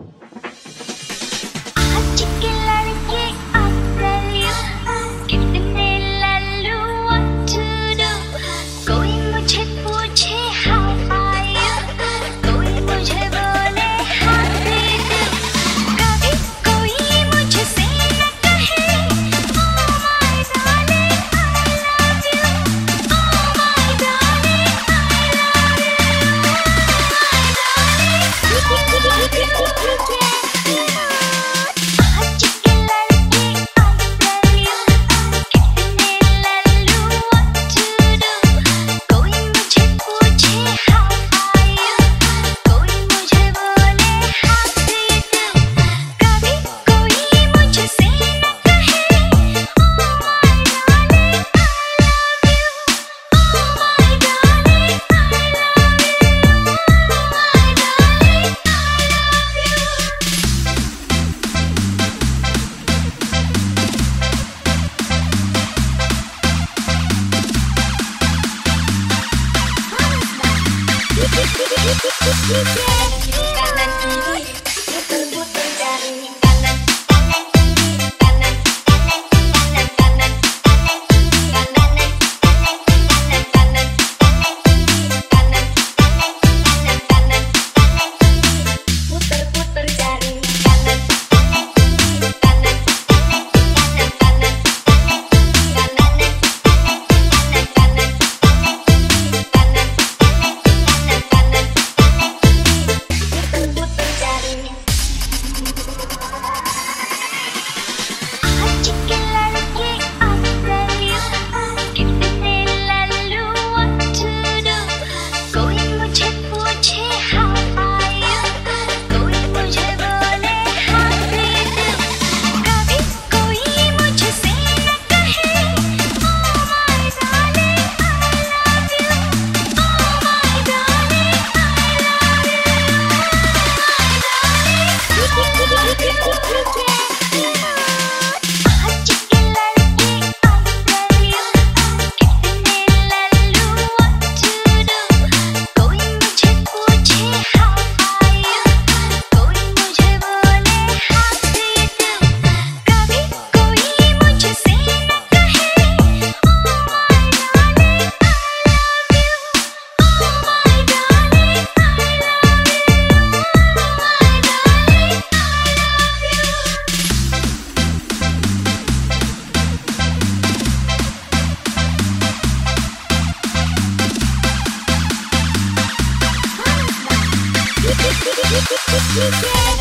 आज kanan 一天。